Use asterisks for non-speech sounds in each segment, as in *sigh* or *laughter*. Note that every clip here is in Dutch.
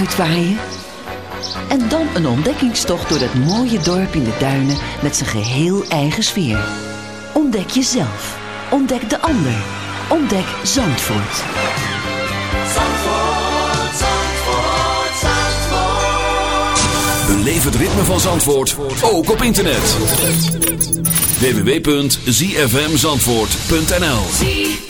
Uitwaaien. En dan een ontdekkingstocht door dat mooie dorp in de duinen met zijn geheel eigen sfeer. Ontdek jezelf. Ontdek de ander. Ontdek Zandvoort. Zandvoort, Zandvoort, Zandvoort. Beleef het ritme van Zandvoort, ook op internet. www.zfmzandvoort.nl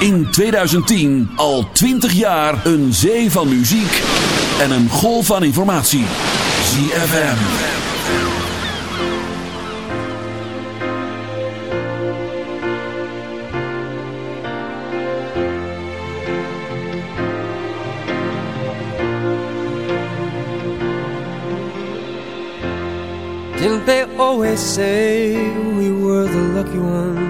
In 2010 al 20 jaar een zee van muziek en een golf van informatie. ZFM. Didn't they always say we were the lucky ones?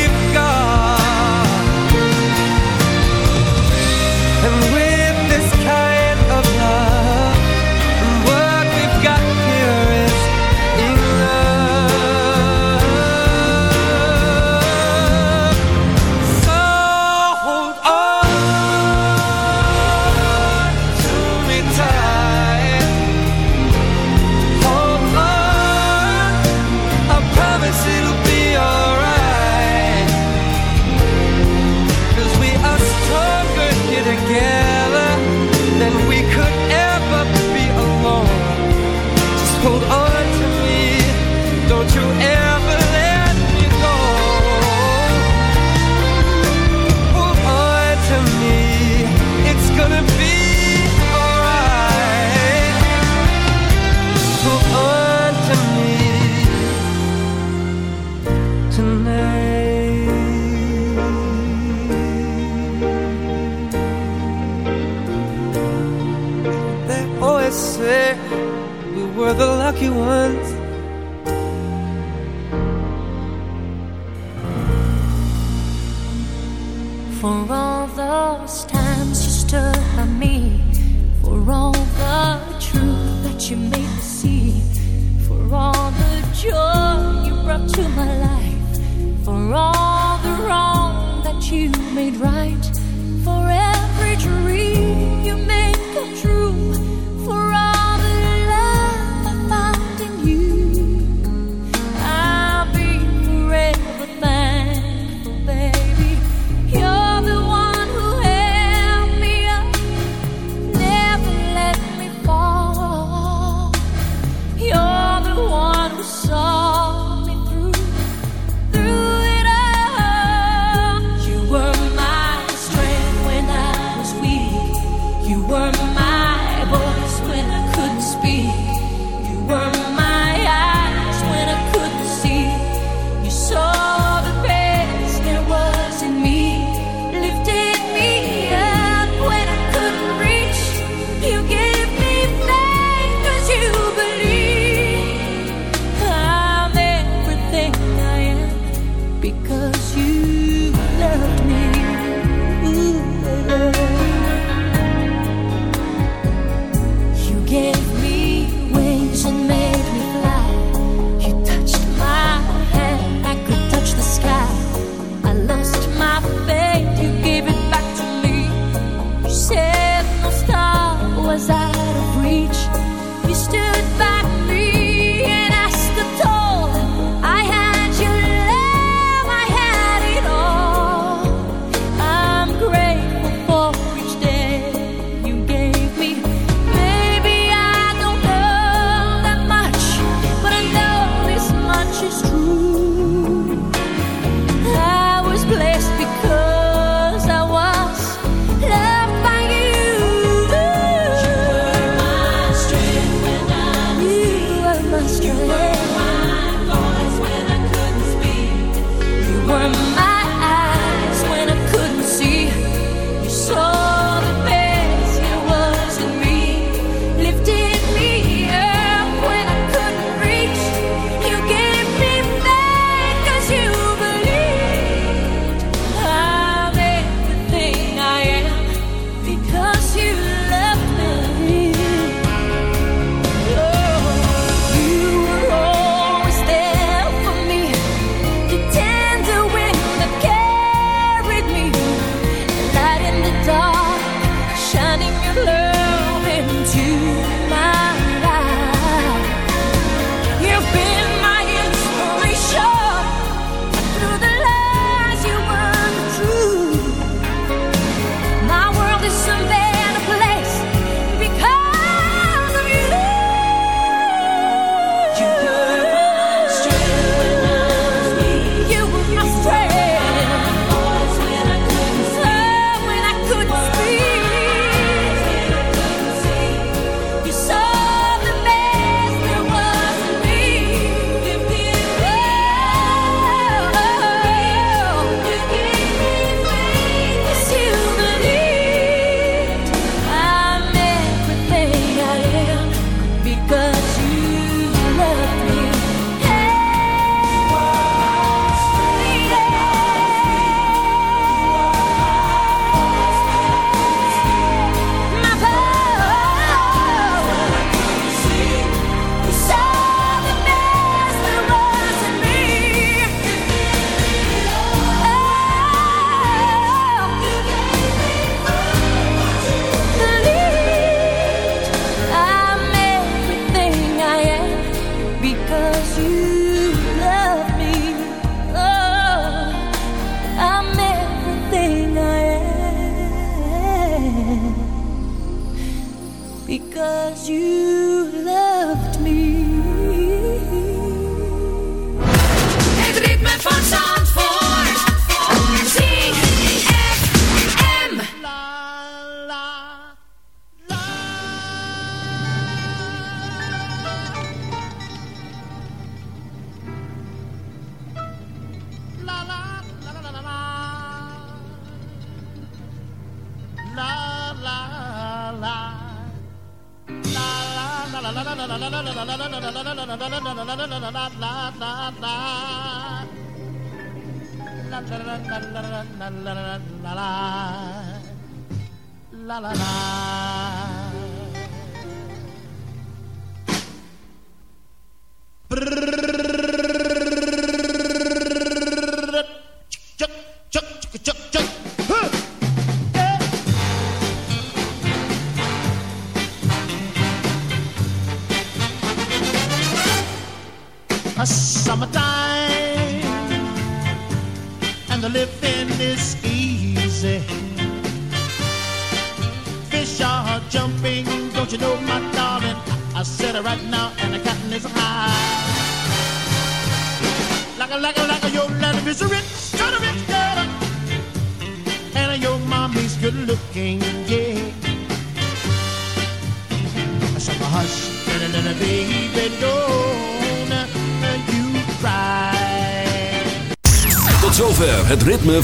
you were.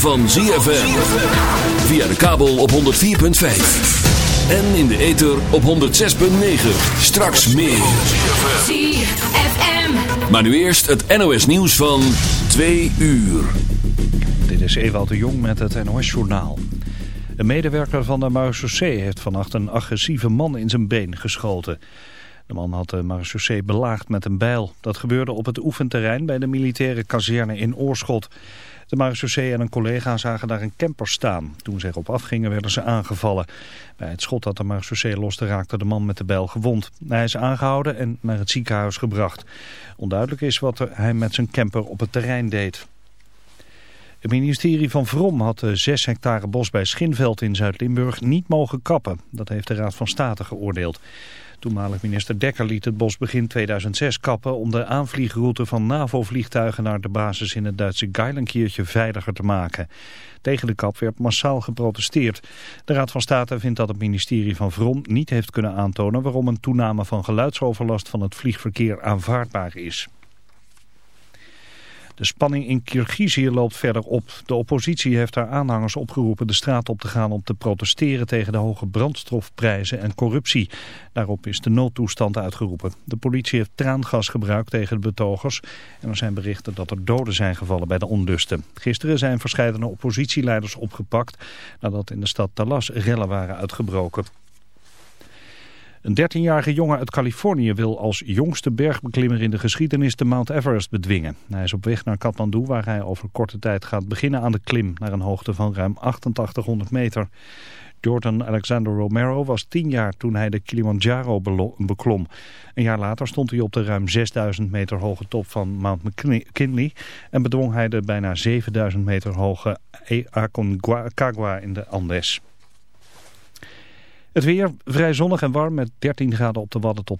Van ZFM. Via de kabel op 104.5. En in de ether op 106.9. Straks meer. ZFM. Maar nu eerst het NOS nieuws van 2 uur. Dit is Ewald de Jong met het NOS-journaal. Een medewerker van de marechaussee heeft vannacht een agressieve man in zijn been geschoten. De man had de marechaussee belaagd met een bijl. Dat gebeurde op het oefenterrein bij de militaire kazerne in Oorschot. De marechaussee en een collega zagen daar een camper staan. Toen ze erop afgingen werden ze aangevallen. Bij het schot dat de marechaussee loste raakte de man met de bijl gewond. Hij is aangehouden en naar het ziekenhuis gebracht. Onduidelijk is wat hij met zijn camper op het terrein deed. Het ministerie van Vrom had de 6 hectare bos bij Schinveld in Zuid-Limburg niet mogen kappen. Dat heeft de Raad van State geoordeeld. Toenmalig minister Dekker liet het bos begin 2006 kappen om de aanvliegroute van NAVO-vliegtuigen naar de basis in het Duitse Geilenkiertje veiliger te maken. Tegen de kap werd massaal geprotesteerd. De Raad van State vindt dat het ministerie van Vrom niet heeft kunnen aantonen waarom een toename van geluidsoverlast van het vliegverkeer aanvaardbaar is. De spanning in Kirgizië loopt verder op. De oppositie heeft haar aanhangers opgeroepen de straat op te gaan om te protesteren tegen de hoge brandstofprijzen en corruptie. Daarop is de noodtoestand uitgeroepen. De politie heeft traangas gebruikt tegen de betogers en er zijn berichten dat er doden zijn gevallen bij de onlusten. Gisteren zijn verschillende oppositieleiders opgepakt nadat in de stad Talas rellen waren uitgebroken. Een 13-jarige jongen uit Californië wil als jongste bergbeklimmer in de geschiedenis de Mount Everest bedwingen. Hij is op weg naar Kathmandu waar hij over korte tijd gaat beginnen aan de klim naar een hoogte van ruim 8800 meter. Jordan Alexander Romero was 10 jaar toen hij de Kilimanjaro beklom. Een jaar later stond hij op de ruim 6000 meter hoge top van Mount McKinley en bedwong hij de bijna 7000 meter hoge Aconcagua in de Andes. Het weer vrij zonnig en warm met 13 graden op de Wadden tot.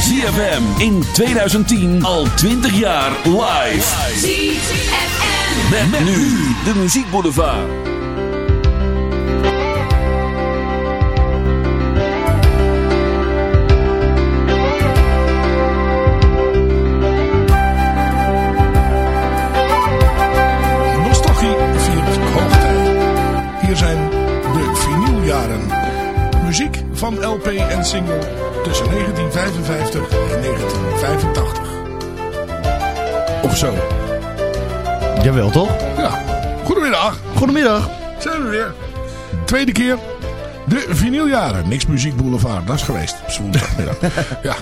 ZFM in 2010 al 20 jaar live. ZFM. Met, met nu de muziekboulevard. Nostalgie viert hoogtij. Hier zijn de vinyljaren. Muziek van LP en single tussen 1955 en 1985. Of zo. Jawel toch? Ja. Goedemiddag. Goedemiddag. Zijn we weer. Tweede keer. De vinyljaren. Niks Muziek Boulevard. Dat is geweest. Op zondagmiddag. *laughs* ja.